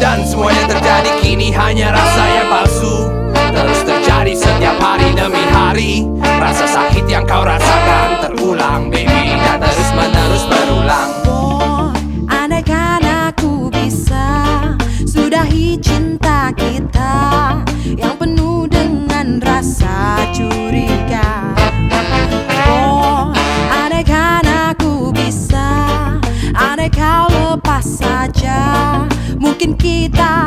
Dan semuanya terjadi kini hanya rasa yang palsu. Terus terjadi setiap hari demi hari. Rasa sakit yang kau rasakan terulang baby Mungkin kita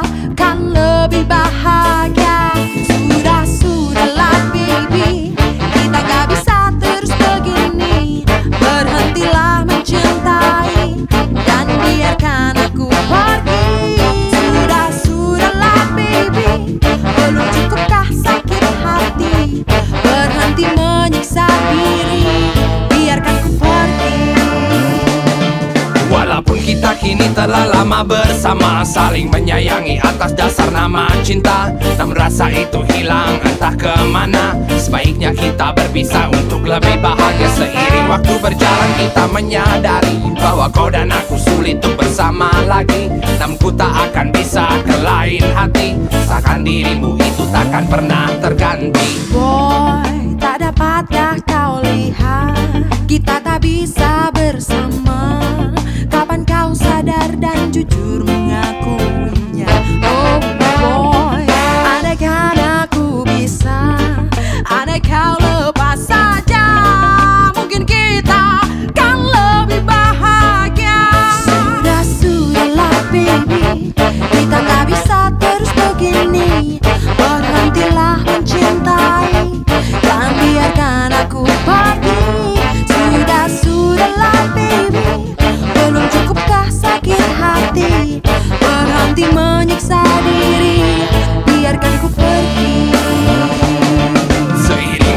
telah lama bersama Saling menyayangi atas dasar nama cinta. Namun rasa itu hilang entah ke mana. Sebaiknya kita berpisah untuk lebih bahagia Seiring waktu berjalan. Kita menyadari Bahwa kau dan aku sulit untuk bersama lagi. Namun ku tak akan bisa ke lain hati. Seakan dirimu itu takkan pernah terganti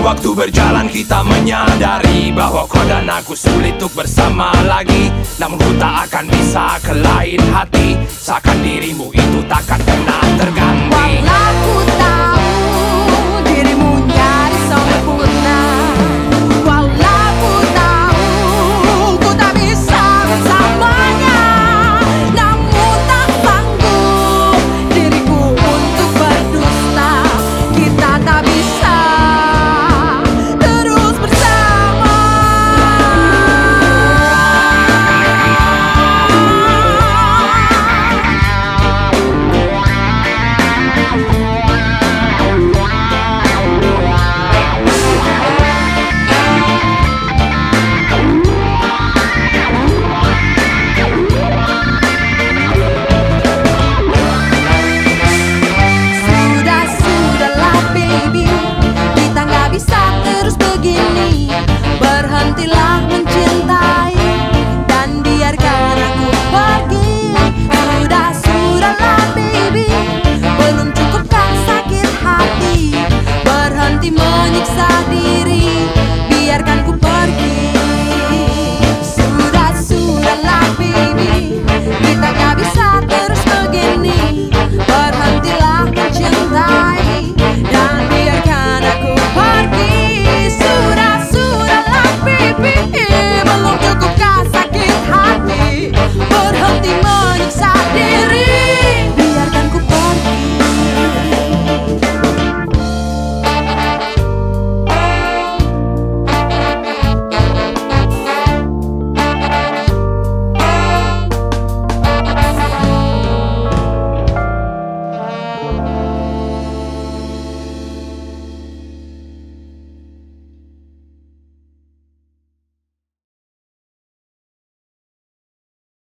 waktu berjalan kita menyadari Bahwa kau dan aku sulit untuk bersama lagi. Namun ku tak akan bisa ke lain hati. Seakan dirimu itu takkan pernah terganti